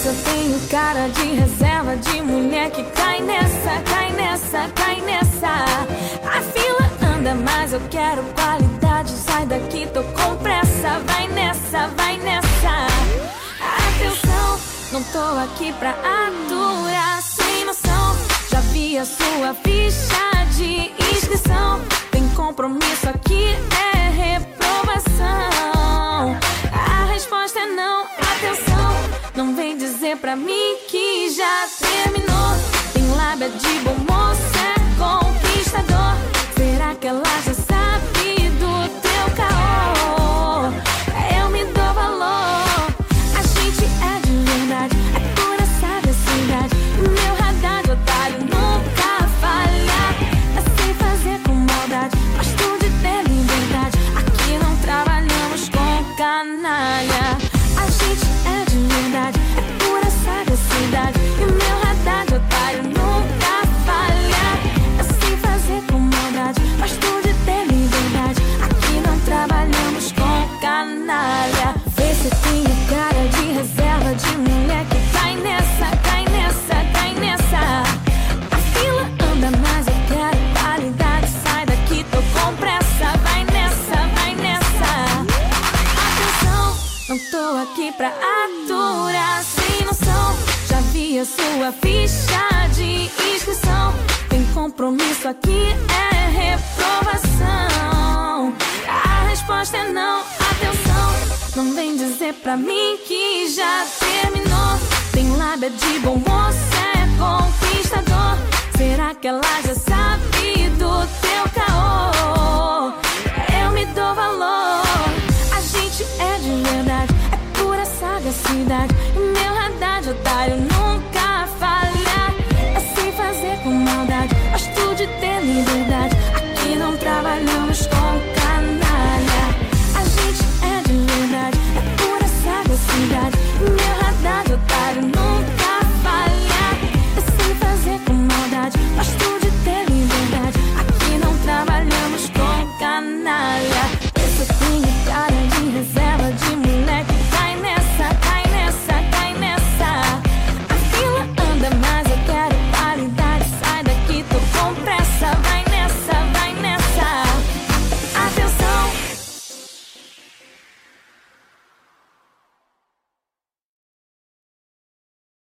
se eu tenho cara de reserva de mulher que cai nessa, cai nessa, cai nessa. A fila anda, mas eu quero qualidade. Sai daqui, tô com pressa. Vai nessa, vai nessa. Atenção, não tô aqui pra aturar sem noção. Já vi a sua ficha de inscrição. Tem compromisso aqui, é reprovação. A resposta é não, atenção. Não vem dizer pra mim que já terminou. Tem lábia de bom moço, é conquistador. Será que ela já sabe do teu caô? Eu me dou valor. A gente é de verdade, é pura sagacidade. Meu radar de otário nunca falha. Eu sei fazer com maldade, gosto de ter liberdade. Aqui não trabalhamos com canalha. Aqui, é reprovação. A resposta é não. Não vem dizer pra mim que já terminou. Tem lábia de bom moço, é conquistador. Será que ela já sabe do teu caô? Eu me dou valor. A gente é de verdade, é pura sagacidade. that